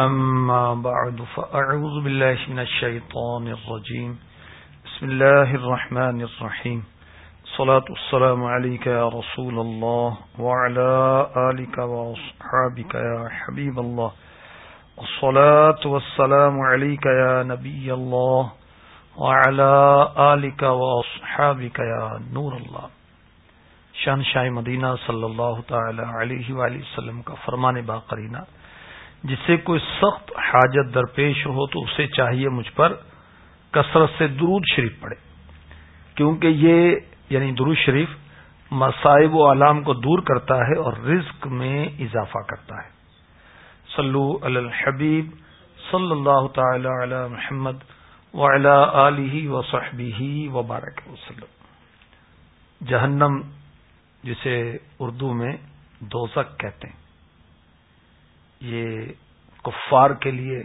أما بعد، فأعوذ بالله من الشيطان الرجيم. بسم الله الرحمن الرحيم. صلاة والسلام عليك يا رسول الله وعلى آلك وأصحابك يا حبيب الله. والصلاة والسلام عليك يا نبي الله وعلى آلك وأصحابك يا نور الله. شان شاہ مدینہ صلی اللہ تعالی علیہ وآلہ وسلم کا فرمان باقرینہ. جس سے کوئی سخت حاجت درپیش ہو تو اسے چاہیے مجھ پر کثرت سے درود شریف پڑے کیونکہ یہ یعنی درود شریف مصائب و علام کو دور کرتا ہے اور رزق میں اضافہ کرتا ہے۔ صلو علی الحبیب صلی اللہ تعالی علی محمد وعلی آلہ وصحبہ وبارک وسلم۔ جہنم جسے اردو میں دوزک کہتے ہیں۔ یہ کفار کے لیے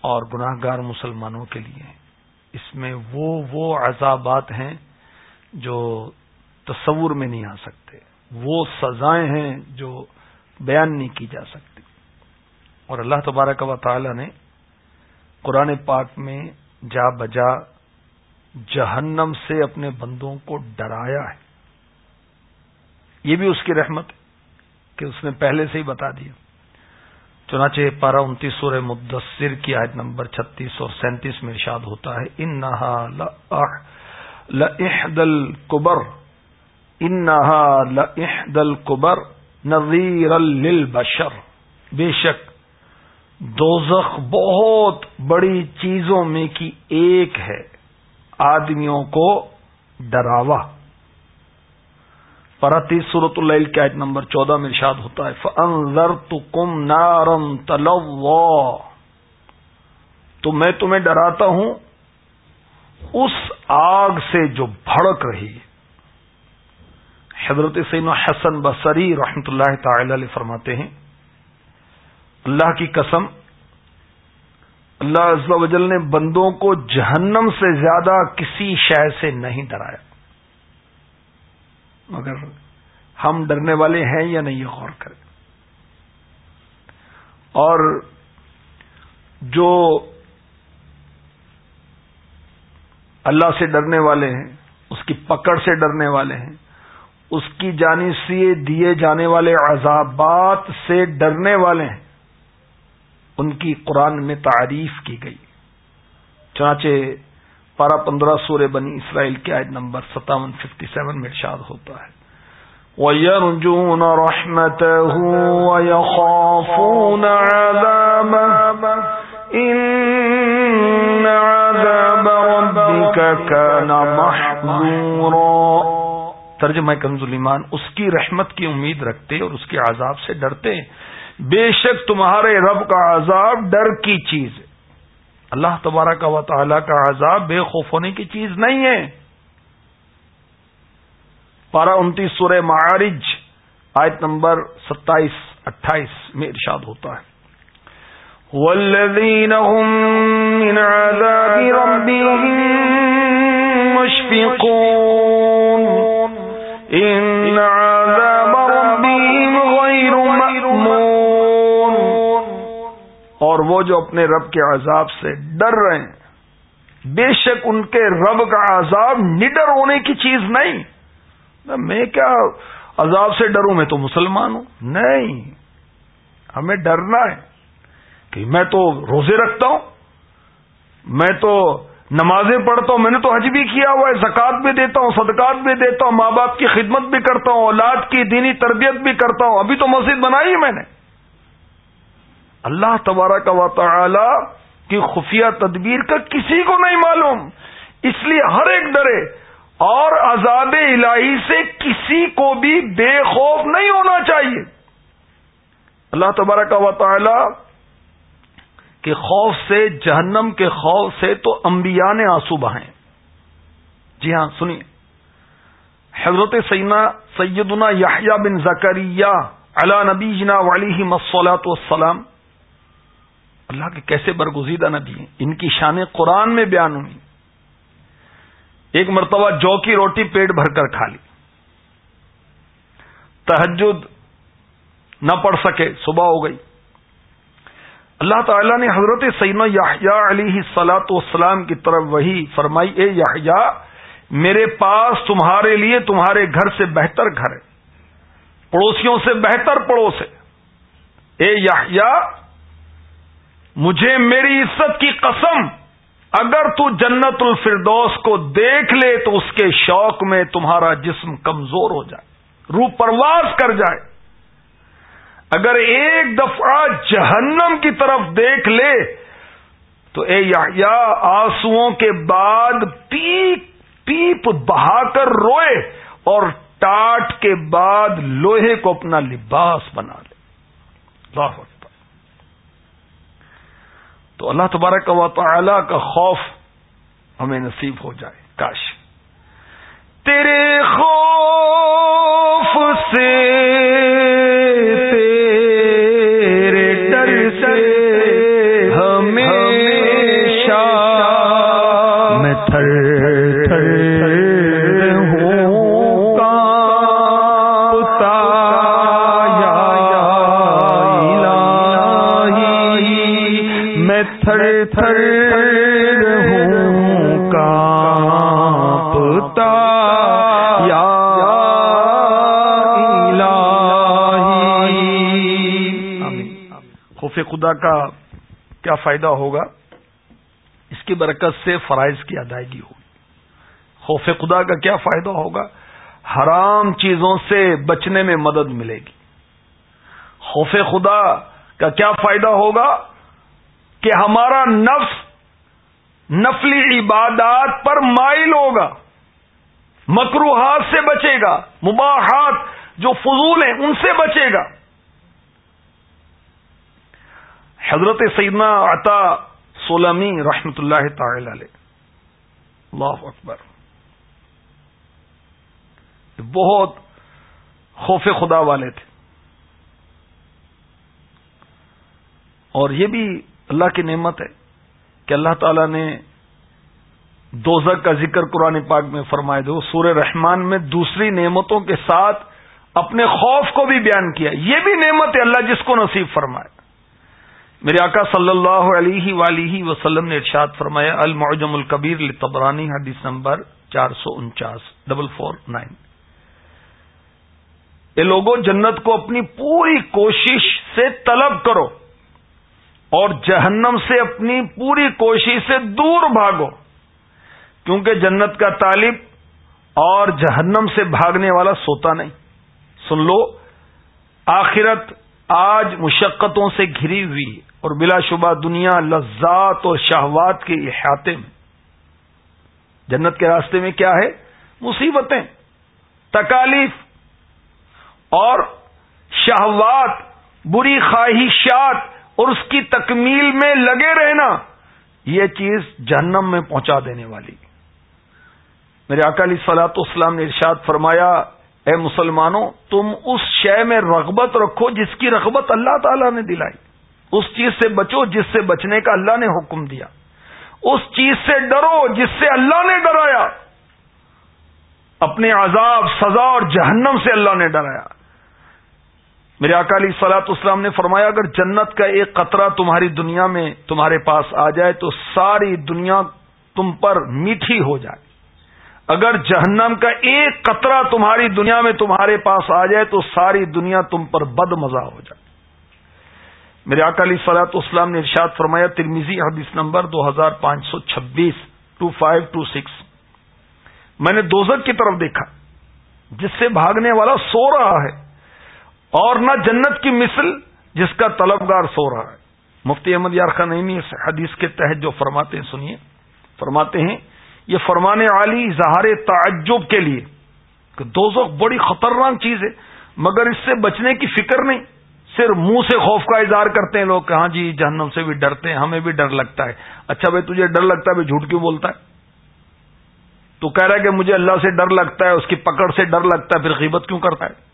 اور گناہ گار مسلمانوں کے لیے اس میں وہ وہ عذابات ہیں جو تصور میں نہیں آ سکتے۔ وہ سزائیں ہیں جو بیان نہیں کی جا سکتی۔ اور اللہ تبارک و تعالی نے قرآن پاک میں جا بجا جہنم سے اپنے بندوں کو ڈرایا ہے۔ یہ بھی اس کی رحمت۔ ہے کہ اس نے پہلے سے ہی بتا دیا۔ چنانچہ پارا انتیس سورہ مدثر کی آیت نمبر چھتیس اور سینتیس میں ارشاد ہوتا ہے ان نہا لحدل کبر ان نہا لحدل کبر نذیر بے شک، دوزخ بہت بڑی چیزوں میں کی ایک ہے، آدمیوں کو ڈراوا۔ پرتی صورت اللہ کی آیت نمبر چودہ میں ارشاد ہوتا ہے فنزر تو کم نارم تو میں تمہیں ڈراتا ہوں، اس آگ سے جو بھڑک رہی۔ ہے حضرت سین حسن بصری رحمت اللہ تعالی علیہ فرماتے ہیں، اللہ کی قسم، اللہ عز و جل نے بندوں کو جہنم سے زیادہ کسی شے سے نہیں ڈرایا۔ مگر ہم ڈرنے والے ہیں یا نہیں یہ غور کریں۔ اور جو اللہ سے ڈرنے والے ہیں، اس کی پکڑ سے ڈرنے والے ہیں، اس کی جانی سے دیے جانے والے عذابات سے ڈرنے والے ہیں، ان کی قرآن میں تعریف کی گئی۔ چنانچہ پارہ پندرہ سورہ بنی اسرائیل کی آیت نمبر ستاون ففٹی سیون میں ارشاد ہوتا ہے۔ وَيَرْجُونَ رَحْمَتَهُ وَيَخَافُونَ عَذَابَهُ۔ إِنَّ عَذَابَ رَبِّكَ كَانَ مَحْذُورًا۔ ترجمہ کنز ایمان اس کی رحمت کی امید رکھتے اور اس کے عذاب سے ڈرتے۔ بے شک تمہارے رب کا عذاب ڈر کی چیز ہے۔ اللہ تبارہ کا و تعالی کا عذاب بے خوف ہونے کی چیز نہیں ہے۔ پارا انتیس سورہ معارج، آیت نمبر ستائیس، اٹھائیس میں ارشاد ہوتا ہے۔ والذین هم من عذاب ربهم مشفقون۔ ان عذاب وہ جو اپنے رب کے عذاب سے ڈر رہے ہیں، بے شک ان کے رب کا عذاب نڈر ہونے کی چیز نہیں۔ میں کیا عذاب سے ڈروں، میں تو مسلمان ہوں۔ نہیں، ہمیں ڈرنا ہے کہ میں تو روزے رکھتا ہوں، میں تو نمازیں پڑھتا ہوں، میں نے تو حج بھی کیا ہوا ہے زکات بھی دیتا ہوں، صدقات بھی دیتا ہوں، ماں باپ کی خدمت بھی کرتا ہوں، اولاد کی دینی تربیت بھی کرتا ہوں۔ ابھی تو مسجد بنائی میں نے۔ اللہ تبارہ کا و تعالی کی خفیہ تدبیر کا کسی کو نہیں معلوم۔ اس لیے ہر ایک ڈرے اور عذاب الہی سے کسی کو بھی بے خوف نہیں ہونا چاہیے۔ اللہ تبارہ کا و تعالی کے خوف سے، جہنم کے خوف سے تو انبیاء نے آنسو بہائے۔ جی ہاں سنیے۔ حضرت سینا سیدنا یحییٰ بن زکریہ علا نبی جنا والی مسلاۃ والسلام اللہ کے کیسے برگزیدہ نبی ہیں؟ ان کی شان قرآن میں بیان ہوئی۔ ایک مرتبہ جو کی روٹی پیٹ بھر کر کھا لی۔ تحجد نہ پڑھ سکے، صبح ہو گئی۔ اللہ تعالیٰ نے حضرت سینا یا علی سلاۃ والسلام کی طرف وہی فرمائی، اے یا میرے پاس تمہارے لیے تمہارے گھر سے بہتر گھر ہے۔ پڑوسیوں سے بہتر پڑوس ہے۔ اے یا مجھے میری عزت کی قسم، اگر تو جنت الفردوس کو دیکھ لے تو اس کے شوق میں تمہارا جسم کمزور ہو جائے، روح پرواز کر جائے۔ اگر ایک دفعہ جہنم کی طرف دیکھ لے تو اے یا آنسو کے بعد پیپ پیپ بہا کر روئے اور ٹاٹ کے بعد لوہے کو اپنا لباس بنا لے۔ اللہ تو اللہ تبارک و تعالی کا خوف ہمیں نصیب ہو جائے کاش خدا کا کیا فائدہ ہوگا؟ اس کی برکت سے فرائض کی ادائیگی ہوگی۔ خوف خدا کا کیا فائدہ ہوگا؟ حرام چیزوں سے بچنے میں مدد ملے گی۔ خوف خدا کا کیا فائدہ ہوگا؟ کہ ہمارا نفس نفلی عبادات پر مائل ہوگا مکروحات سے بچے گا، مباحات جو فضول ہیں ان سے بچے گا۔ حضرت سیدنا عطا سولمی رحمت اللہ تعالی علیہ۔ اللہ اکبر۔ بہت خوف خدا والے تھے۔ اور یہ بھی اللہ کی نعمت ہے کہ اللہ تعالی نے دوزک کا ذکر قرآن پاک میں فرمائے دو سور رحمان میں دوسری نعمتوں کے ساتھ اپنے خوف کو بھی بیان کیا۔ یہ بھی نعمت ہے اللہ جس کو نصیب فرمائے۔ میرے آقا صلی اللہ علیہ ولیہ وسلم نے ارشاد فرمایا، المعجم القبیر لطبرانی، حدیث نمبر چار سو انچاس، ڈبل فور نائن۔ یہ لوگوں جنت کو اپنی پوری کوشش سے طلب کرو اور جہنم سے اپنی پوری کوشش سے دور بھاگو، کیونکہ جنت کا طالب اور جہنم سے بھاگنے والا سوتا نہیں۔ سن لو، آخرت آج مشقتوں سے گھری ہوئی اور بلا شبہ دنیا لذات اور شہوات کے احاطے میں۔ جنت کے راستے میں کیا ہے؟ مصیبتیں، تکالیف اور شہوات، بری خواہشات اور اس کی تکمیل میں لگے رہنا، یہ چیز جہنم میں پہنچا دینے والی۔ میرے اکالی سلاط اسلام نے ارشاد فرمایا، اے مسلمانوں، تم اس شے میں رغبت رکھو جس کی رغبت اللہ تعالی نے دلائی۔ اس چیز سے بچو جس سے بچنے کا اللہ نے حکم دیا۔ اس چیز سے ڈرو جس سے اللہ نے ڈرایا۔ اپنے عذاب، سزا اور جہنم سے اللہ نے ڈرایا۔ میرے اکالی سلاط اسلام نے فرمایا، اگر جنت کا ایک قطرہ تمہاری دنیا میں تمہارے پاس آ جائے تو ساری دنیا تم پر میٹھی ہو جائے۔ اگر جہنم کا ایک قطرہ تمہاری دنیا میں تمہارے پاس آ جائے تو ساری دنیا تم پر بد مزہ ہو جائے۔ میرے اکالی سلاط اسلام نے ارشاد فرمایا ترمیزی حدیث نمبر دو ہزار پانچ سو چھبیس ٹو فائیو ٹو سکس۔ میں نے دوزک کی طرف دیکھا، جس سے بھاگنے والا سو رہا ہے، اور نہ جنت کی مثل جس کا طلبگار سو رہا ہے۔ مفتی احمد یار خان اس حدیث کے تحت جو فرماتے ہیں، سنیے۔ فرماتے ہیں، یہ فرمانے والی اظہار تعجب کے لیے کہ دوزخ بڑی خطرناک چیز ہے، مگر اس سے بچنے کی فکر نہیں۔ صرف منہ سے خوف کا اظہار کرتے ہیں لوگ کہ ہاں جی جہنم سے بھی ڈرتے ہیں، ہمیں بھی ڈر لگتا ہے۔ اچھا بھائی، تجھے ڈر لگتا ہے، بھائی جھوٹ کیوں بولتا ہے؟ تو کہہ رہا ہے کہ مجھے اللہ سے ڈر لگتا ہے، اس کی پکڑ سے ڈر لگتا ہے، پھر غیبت کیوں کرتا ہے؟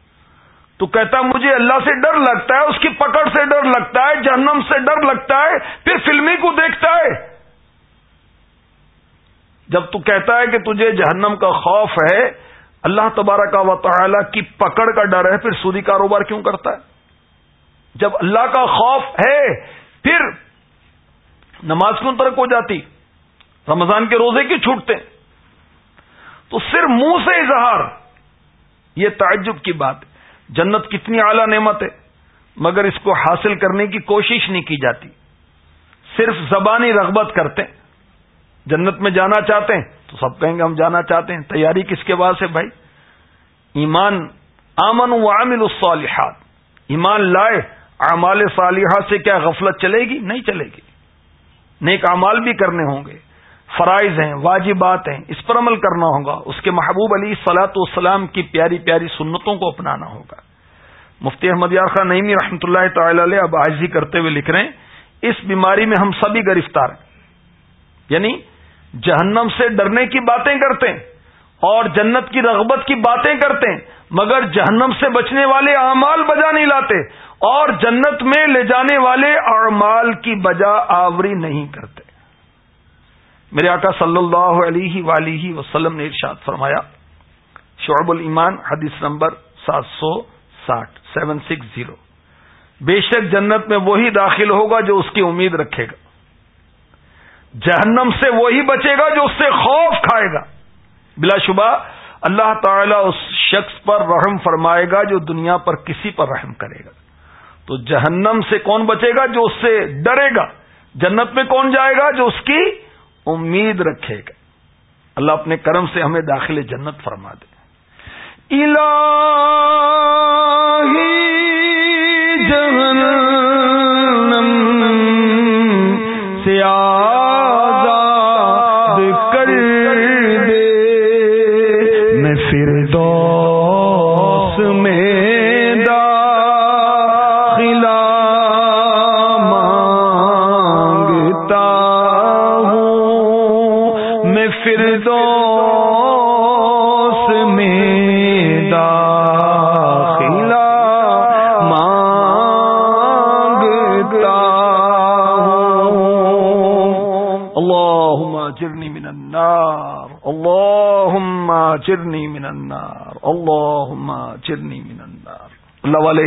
تو کہتا ہے مجھے اللہ سے ڈر لگتا ہے، اس کی پکڑ سے ڈر لگتا ہے، جہنم سے ڈر لگتا ہے، پھر فلمی کو دیکھتا ہے۔ جب تو کہتا ہے کہ تجھے جہنم کا خوف ہے، اللہ تبارہ کا و تعالی کی پکڑ کا ڈر ہے، پھر سودی کاروبار کیوں کرتا ہے؟ جب اللہ کا خوف ہے، پھر نماز کیوں ترک ہو جاتی؟ رمضان کے روزے کی چھوٹتے؟ تو صرف منہ سے اظہار، یہ تعجب کی بات جنت کتنی اعلی نعمت ہے، مگر اس کو حاصل کرنے کی کوشش نہیں کی جاتی۔ صرف زبانی رغبت کرتے ہیں۔ جنت میں جانا چاہتے ہیں، تو سب کہیں گے ہم جانا چاہتے ہیں۔ تیاری کس کے بعد سے بھائی؟ ایمان آمن و عامل الصالحات۔ ایمان لائے اعمال صالحہ سے کیا غفلت چلے گی؟ نہیں چلے گی۔ نیک اعمال بھی کرنے ہوں گے۔ فرائض ہیں، واجبات ہیں، اس پر عمل کرنا ہوگا۔ اس کے محبوب علی سلاۃ والسلام کی پیاری پیاری سنتوں کو اپنانا ہوگا۔ مفتی احمد یار خان نئیمی رحمۃ اللہ تعالی علیہ اب آجزی کرتے ہوئے لکھ رہے ہیں، اس بیماری میں ہم سبھی گرفتار ہیں۔ یعنی جہنم سے ڈرنے کی باتیں کرتے ہیں اور جنت کی رغبت کی باتیں کرتے ہیں، مگر جہنم سے بچنے والے اعمال بجا نہیں لاتے۔ اور جنت میں لے جانے والے اعمال کی بجا آوری نہیں کرتے۔ میرے آقا صلی اللہ علیہ ولی وسلم نے ارشاد فرمایا، شعب الایمان، حدیث نمبر سات سو ساٹھ، سیون سکس زیرو۔ بے شک جنت میں وہی داخل ہوگا جو اس کی امید رکھے گا۔ جہنم سے وہی بچے گا جو اس سے خوف کھائے گا۔ بلا شبہ، اللہ تعالی اس شخص پر رحم فرمائے گا جو دنیا پر کسی پر رحم کرے گا۔ تو جہنم سے کون بچے گا جو اس سے ڈرے گا؟ جنت میں کون جائے گا جو اس کی امید رکھے گا؟ اللہ اپنے کرم سے ہمیں داخل جنت فرما دے۔ الہی چرنی من النار. اللہم چرنی من النار. اللہ والے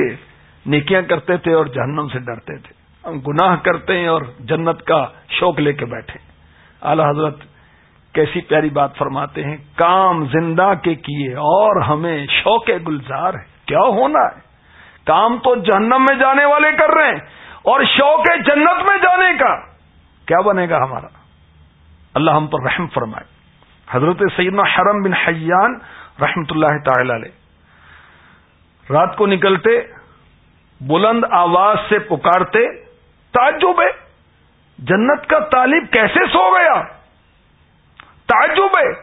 نیکیاں کرتے تھے اور جہنم سے ڈرتے تھے. ہم گناہ کرتے ہیں اور جنت کا شوق لے کے بیٹھے اعلی حضرت کیسی پیاری بات فرماتے ہیں، کام زندہ کے کیے اور ہمیں شوق گلزار ہے. کیا ہونا ہے؟ کام تو جہنم میں جانے والے کر رہے ہیں اور شوق جنت میں جانے کا. کیا بنے گا ہمارا؟ اللہ ہم پر رحم فرمائے. حضرت سیدنا حرم بن حیان رحمت اللہ تعالی علیہ۔ رات کو نکلتے، بلند آواز سے پکارتے، تعجب ہے، جنت کا طالب کیسے سو گیا؟ تعجب ہے،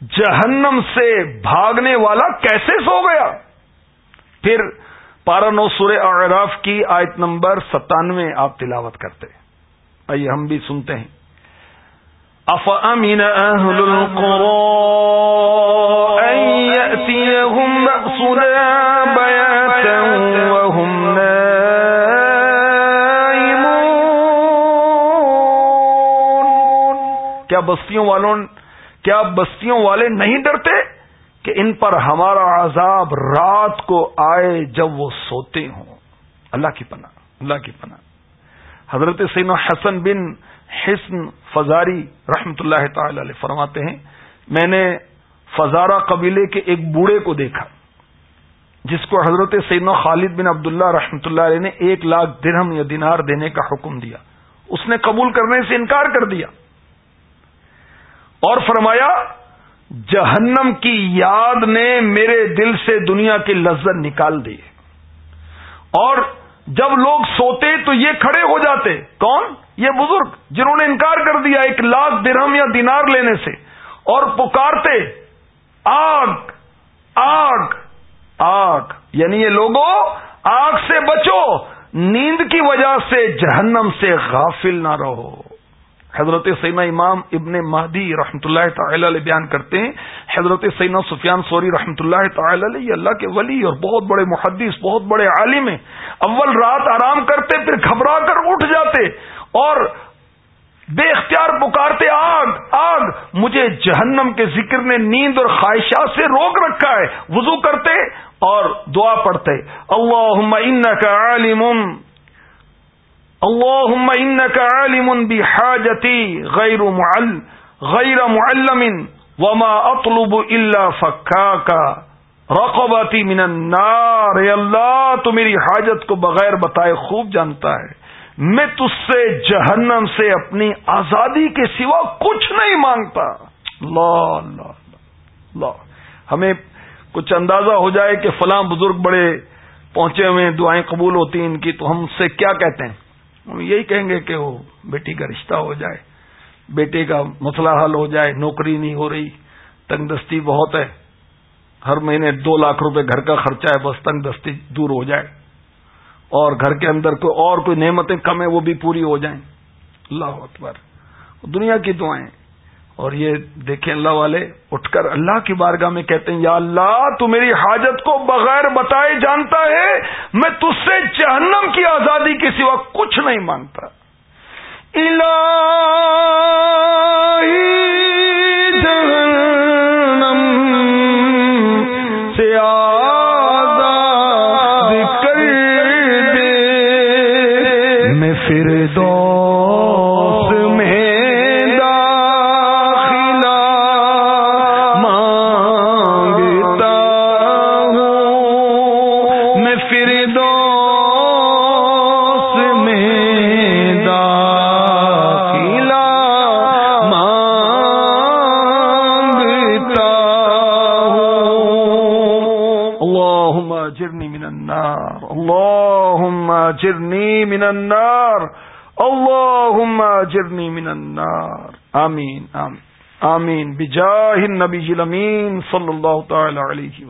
جہنم سے بھاگنے والا کیسے سو گیا؟ پھر پارا نو سورہ اعراف کی آیت نمبر ستانوے آپ تلاوت کرتے۔ آئیے ہم بھی سنتے ہیں۔ أفأمن أهل القرى أن يأتيهم بأسنا بياتا وهم نائمون کیا بستیوں والوں کیا بستیوں والے نہیں ڈرتے کہ ان پر ہمارا عذاب رات کو آئے جب وہ سوتے ہوں؟ اللہ کی پناہ، اللہ کی پناہ۔ حضرت سین حسن بن حسن فزاری رحمت اللہ تعالی علیہ فرماتے ہیں، میں نے فزارہ قبیلے کے ایک بوڑھے کو دیکھا، جس کو حضرت سیدنا خالد بن عبداللہ رحمۃ اللہ علیہ نے ایک لاکھ درہم یا دینار دینے کا حکم دیا۔ اس نے قبول کرنے سے انکار کر دیا۔ اور فرمایا، جہنم کی یاد نے میرے دل سے دنیا کی لذت نکال دی۔ اور جب لوگ سوتے تو یہ کھڑے ہو جاتے۔ کون؟ یہ بزرگ جنہوں نے انکار کر دیا ایک لاکھ درہم یا دینار لینے سے۔ اور پکارتے، آگ آگ آگ۔ یعنی یہ لوگوں آگ سے بچو، نیند کی وجہ سے جہنم سے غافل نہ رہو۔ حضرت سینا امام ابن مہدی رحمۃ اللہ تعالی علیہ بیان کرتے ہیں۔ حضرت سینا سفیان سوری رحمۃ اللہ تعالی علیہ اللہ کے ولی اور بہت بڑے محدث، بہت بڑے عالم ہیں۔ اول رات آرام کرتے، پھر گھبرا کر اٹھ جاتے اور بے اختیار پکارتے، آگ آگ، مجھے جہنم کے ذکر نے نیند اور خواہشات سے روک رکھا ہے۔ وضو کرتے اور دعا پڑھتے۔ اللہ کا عالم اللهم انك عالم بحاجتي غير معل غير معلم وما اطلب الا فكاكا رقبتی من النار. اے اللہ، تو میری حاجت کو بغیر بتائے خوب جانتا ہے۔ میں تج سے جہنم سے اپنی آزادی کے سوا کچھ نہیں مانگتا۔ اللہ اللہ اللہ۔ ہمیں کچھ اندازہ ہو جائے کہ فلاں بزرگ بڑے پہنچے ہوئے دعائیں قبول ہوتی ہیں ان کی، تو ہم سے کیا کہتے ہیں؟ ہم یہی کہیں گے کہ وہ بیٹی کا رشتہ ہو جائے، بیٹے کا مسئلہ حل ہو جائے، نوکری نہیں ہو رہی، تنگ دستی بہت ہے۔ ہر مہینے دو لاکھ روپے گھر کا خرچہ ہے، بس تنگ دستی دور ہو جائے۔ اور گھر کے اندر کوئی اور کوئی نعمتیں کم ہیں، وہ بھی پوری ہو جائیں۔ اللہ اکبر۔ دنیا کی دعائیں۔ اور یہ دیکھیں اللہ والے، اٹھ کر اللہ کی بارگاہ میں کہتے ہیں، یا اللہ، تو میری حاجت کو بغیر بتائے جانتا ہے، میں تج سے جہنم کی آزادی کے سوا کچھ نہیں مانگتا۔ الہی النار. اللهم اجرني من النار. آمین آمین. آمین. بجاہ النبی الامین صلی اللہ تعالی علیہ وسلم